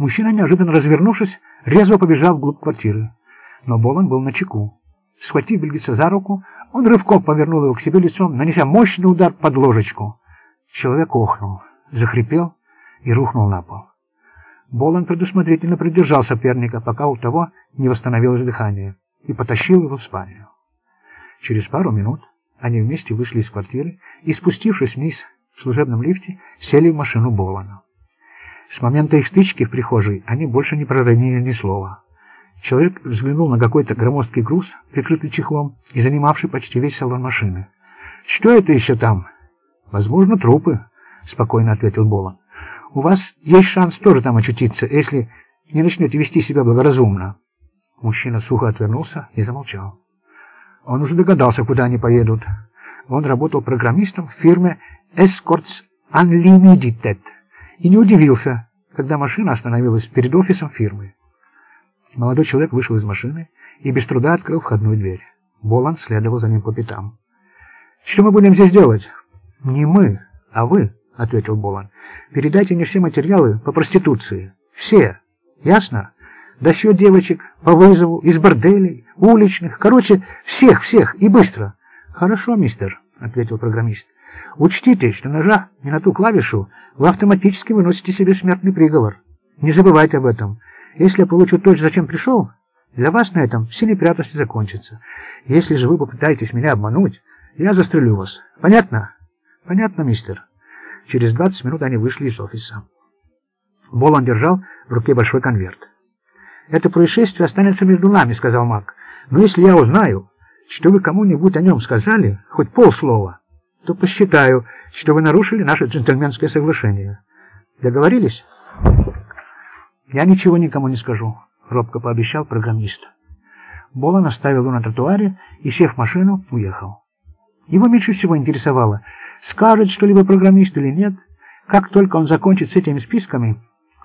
Мужчина, неожиданно развернувшись, резво побежал вглубь квартиры. Но Болон был начеку. Схватив бельгица за руку, он рывком повернул его к себе лицом, нанеся мощный удар под ложечку. Человек охнул, захрипел и рухнул на пол. Болон предусмотрительно придержал соперника, пока у того не восстановилось дыхание, и потащил его в спальню. Через пару минут они вместе вышли из квартиры и, спустившись вниз в служебном лифте, сели в машину Болона. С момента их стычки в прихожей они больше не проронили ни слова. Человек взглянул на какой-то громоздкий груз, прикрытый чехлом и занимавший почти весь салон машины. «Что это еще там?» «Возможно, трупы», — спокойно ответил Болон. «У вас есть шанс тоже там очутиться, если не начнете вести себя благоразумно». Мужчина сухо отвернулся и замолчал. Он уже догадался, куда они поедут. Он работал программистом в фирме Escorts Unlimited и не удивился, когда машина остановилась перед офисом фирмы. Молодой человек вышел из машины и без труда открыл входную дверь. Болан следовал за ним по пятам. «Что мы будем здесь делать?» «Не мы, а вы», — ответил Болан. «Передайте мне все материалы по проституции. Все. Ясно? Досье девочек по вызову, из борделей, уличных. Короче, всех-всех и быстро». «Хорошо, мистер», — ответил программист. «Учтите, что нажав не на ту клавишу, вы автоматически выносите себе смертный приговор. Не забывайте об этом». Если я получу то, зачем пришел, для вас на этом все неприятности закончатся. Если же вы попытаетесь меня обмануть, я застрелю вас. Понятно? Понятно, мистер. Через 20 минут они вышли из офиса. Болон держал в руке большой конверт. «Это происшествие останется между нами», — сказал Мак. «Но если я узнаю, что вы кому-нибудь о нем сказали, хоть полслова, то посчитаю, что вы нарушили наше джентльменское соглашение. Договорились?» «Я ничего никому не скажу», — робко пообещал программист. Болон оставил его на тротуаре и, сев в машину, уехал. Его меньше всего интересовало, скажет что-либо программист или нет. Как только он закончит с этими списками,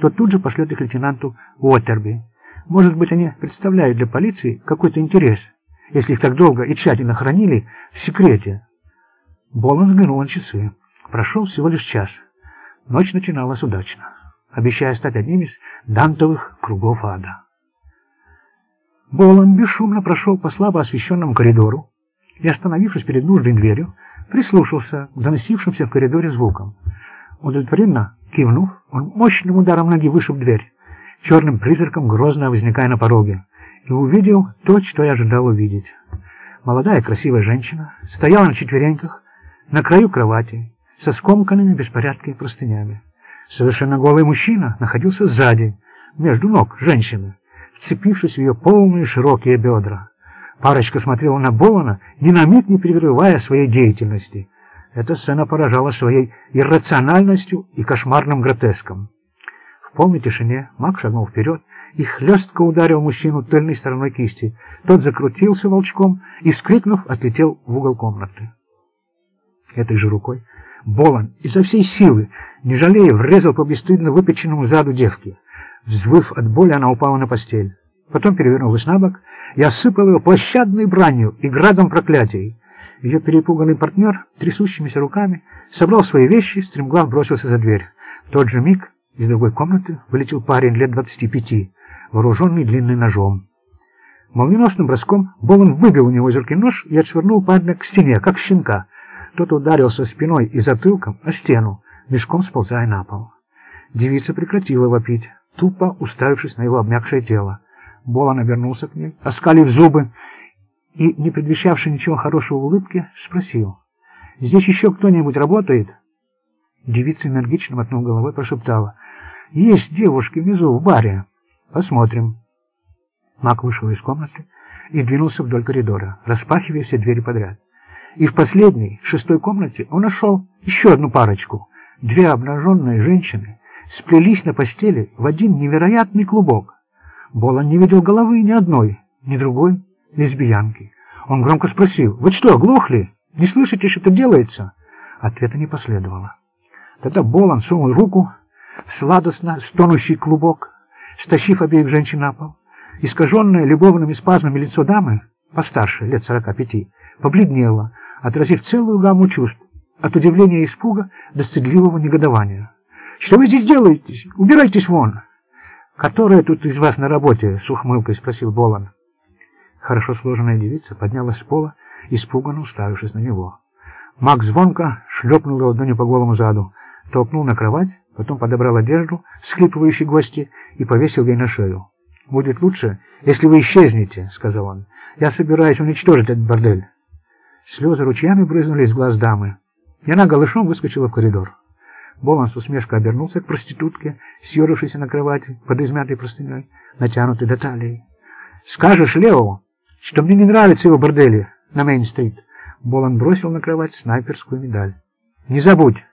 то тут же пошлет их лейтенанту Уоттерби. Может быть, они представляют для полиции какой-то интерес, если их так долго и тщательно хранили в секрете. Болон взглянул на часы. Прошел всего лишь час. Ночь начиналась удачно обещая стать одним из дантовых кругов ада. Болон бесшумно прошел по слабо освещенному коридору и, остановившись перед нужной дверью, прислушался к доносившимся в коридоре звукам. Удовлетворенно кивнув, он мощным ударом ноги вышиб дверь, черным призраком грозно возникая на пороге, и увидел то, что я ожидал увидеть. Молодая красивая женщина стояла на четвереньках на краю кровати со скомканными беспорядками простынями. Совершенно голый мужчина находился сзади, между ног женщины, вцепившись в ее полные широкие бедра. Парочка смотрела на Болана, ни на миг не прерывая своей деятельности. Эта сцена поражала своей иррациональностью и кошмарным гротеском. В полной тишине маг шагнул вперед и хлестко ударил мужчину тыльной стороной кисти. Тот закрутился волчком и, скрикнув, отлетел в угол комнаты. Этой же рукой Болан изо всей силы, не жалея, врезал по бесстыдно выпеченному заду девки. Взвыв от боли, она упала на постель. Потом перевернулась на бок и осыпал его площадной бранью и градом проклятий. Ее перепуганный партнер, трясущимися руками, собрал свои вещи, стремглав бросился за дверь. В тот же миг из другой комнаты вылетел парень лет двадцати пяти, вооруженный длинным ножом. Молниеносным броском Болон выбил у него из руки нож и отшвырнул парня к стене, как щенка. Тот ударился спиной и затылком о стену, мешком сползая на пол. Девица прекратила вопить, тупо уставившись на его обмякшее тело. Болон обернулся к ней, оскалив зубы, и, не предвещавший ничего хорошего в улыбке, спросил. «Здесь еще кто-нибудь работает?» Девица энергично мотнув головой, прошептала. «Есть девушки внизу, в баре. Посмотрим». Мак вышел из комнаты и двинулся вдоль коридора, распахивая все двери подряд. И в последней, шестой комнате он нашел еще одну парочку. Две обнаженные женщины сплелись на постели в один невероятный клубок. Болон не видел головы ни одной, ни другой лесбиянки. Он громко спросил, «Вы что, глохли? Не слышите, что это делается?» Ответа не последовало. Тогда Болон сунул руку в сладостно стонущий клубок, стащив обеих женщин на пол. Искаженное любовными спазмами лицо дамы, постарше, лет сорока пяти, побледнело, отразив целую гамму чувств, от удивления и испуга до стыдливого негодования. «Что вы здесь делаете? Убирайтесь вон!» «Которая тут из вас на работе?» — с ухмылкой спросил Болан. Хорошо сложенная девица поднялась с пола, испуганно уставившись на него. Макс звонко шлепнул ладонью по голому заду, толкнул на кровать, потом подобрал одежду, схлипывающей гости, и повесил ей на шею. «Будет лучше, если вы исчезнете», — сказал он. «Я собираюсь уничтожить этот бордель». Слезы ручьями брызнули из глаз дамы, и она голышом выскочила в коридор. Болон с усмешкой обернулся к проститутке, съежившейся на кровати под измятой простыней, натянутой до талии. «Скажешь Лео, что мне не нравится его бордели на Мейн-стрит?» Болон бросил на кровать снайперскую медаль. «Не забудь!»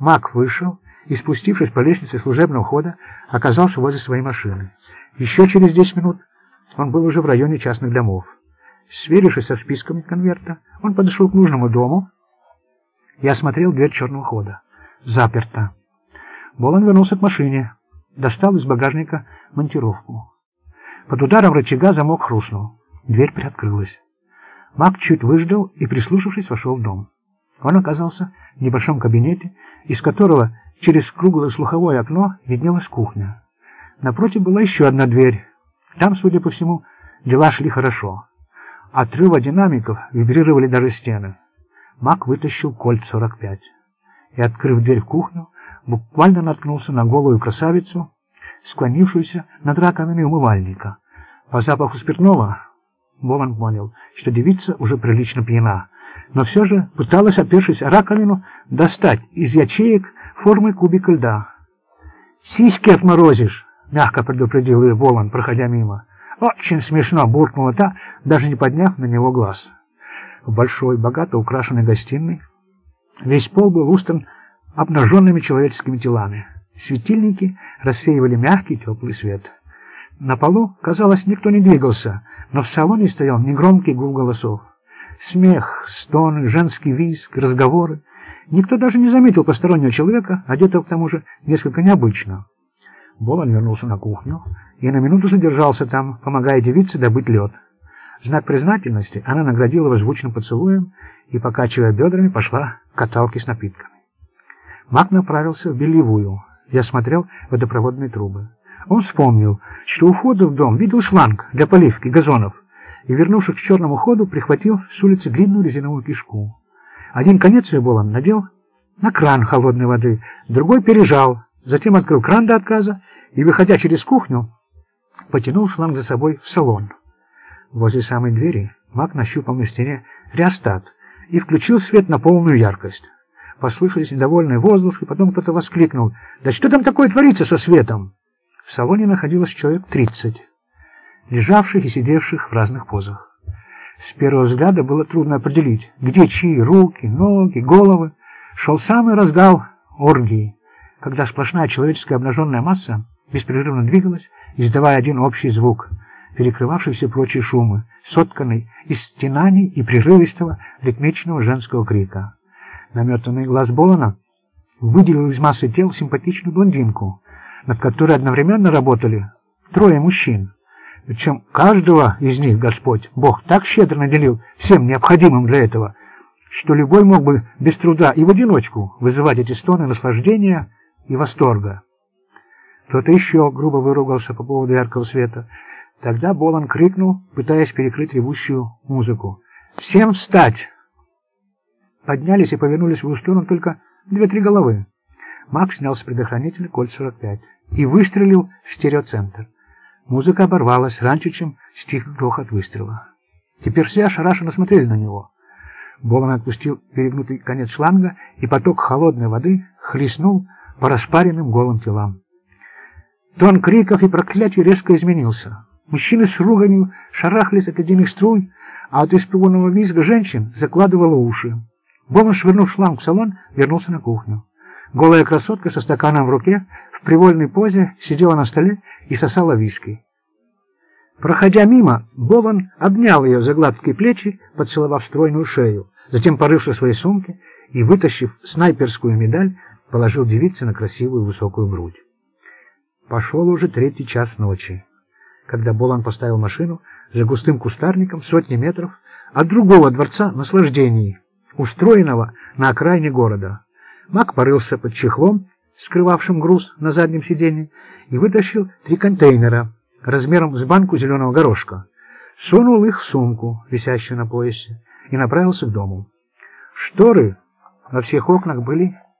Мак вышел и, спустившись по лестнице служебного хода, оказался возле своей машины. Еще через десять минут он был уже в районе частных домов. Сверившись со списком конверта, он подошел к нужному дому и осмотрел дверь черного хода. Заперто. Болон вернулся к машине, достал из багажника монтировку. Под ударом рычага замок хрустнул. Дверь приоткрылась. Мак чуть выждал и, прислушавшись, вошел в дом. Он оказался в небольшом кабинете, из которого через круглое слуховое окно виднелась кухня. Напротив была еще одна дверь. Там, судя по всему, дела шли хорошо. От рыва динамиков вибрировали даже стены. Мак вытащил кольт 45 и, открыв дверь в кухню, буквально наткнулся на голую красавицу, склонившуюся над раковиной умывальника. По запаху спиртного Бован понял, что девица уже прилично пьяна, но все же пыталась, опершись о раковину, достать из ячеек формы кубика льда. «Сиськи отморозишь!» — мягко предупредил ее Волан, проходя мимо. «Очень смешно!» — буркнула та, даже не подняв на него глаз. В большой, богато украшенной гостиной весь пол был устран обнаженными человеческими телами. Светильники рассеивали мягкий теплый свет. На полу, казалось, никто не двигался, но в салоне стоял негромкий гул голосов. Смех, стоны, женский визг, разговоры. Никто даже не заметил постороннего человека, одетого к тому же несколько необычно. Болон вернулся на кухню и на минуту задержался там, помогая девице добыть лед. Знак признательности она наградила его звучным поцелуем и, покачивая бедрами, пошла к каталке с напитками. Мак направился в бельевую и осмотрел водопроводные трубы. Он вспомнил, что у входа в дом видел шланг для поливки газонов и, вернувшись к черному ходу, прихватил с улицы длинную резиновую кишку. Один конец ее был он надел на кран холодной воды, другой пережал, затем открыл кран до отказа и, выходя через кухню, потянул шланг за собой в салон. Возле самой двери Мак нащупал на стене реостат и включил свет на полную яркость. Послышались недовольные возгласы, потом кто-то воскликнул. «Да что там такое творится со светом?» В салоне находилось человек тридцать, лежавших и сидевших в разных позах. С первого взгляда было трудно определить, где чьи руки, ноги, головы. Шел самый разгал оргии, когда сплошная человеческая обнаженная масса беспрерывно двигалась, издавая один общий звук, перекрывавший все прочие шумы, сотканный из стенаний и прерывистого ритмичного женского крика. Наметанный глаз Болана выделил из массы тел симпатичную блондинку, над которой одновременно работали трое мужчин. Причем каждого из них Господь, Бог, так щедро наделил всем необходимым для этого, что любой мог бы без труда и в одиночку вызывать эти стоны наслаждения и восторга. Кто-то еще грубо выругался по поводу яркого света. Тогда Болан крикнул, пытаясь перекрыть ревущую музыку. «Всем встать!» Поднялись и повернулись в его сторону только две-три головы. Макс снял с предохранителя кольт 45 и выстрелил в стереоцентр. Музыка оборвалась раньше, чем стих грохот выстрела. Теперь все ошарашенно смотрели на него. Болан отпустил перегнутый конец шланга, и поток холодной воды хлестнул по распаренным голым телам. Тон криков и проклятий резко изменился. Мужчины с руганью шарахались от ледяных струй, а от испуганного визга женщин закладывало уши. Боман, швырнув шланг в салон, вернулся на кухню. Голая красотка со стаканом в руке в привольной позе сидела на столе и сосала виски. Проходя мимо, Болан обнял ее за гладкие плечи, поцеловав стройную шею, затем, порывши в своей сумке и, вытащив снайперскую медаль, положил девице на красивую высокую грудь. Пошел уже третий час ночи, когда Болан поставил машину за густым кустарником сотни метров от другого дворца наслаждений, устроенного на окраине города. Мак порылся под чехлом скрывавшим груз на заднем сиденье, и вытащил три контейнера размером с банку зеленого горошка. Сунул их в сумку, висящую на поясе, и направился к дому. Шторы во всех окнах были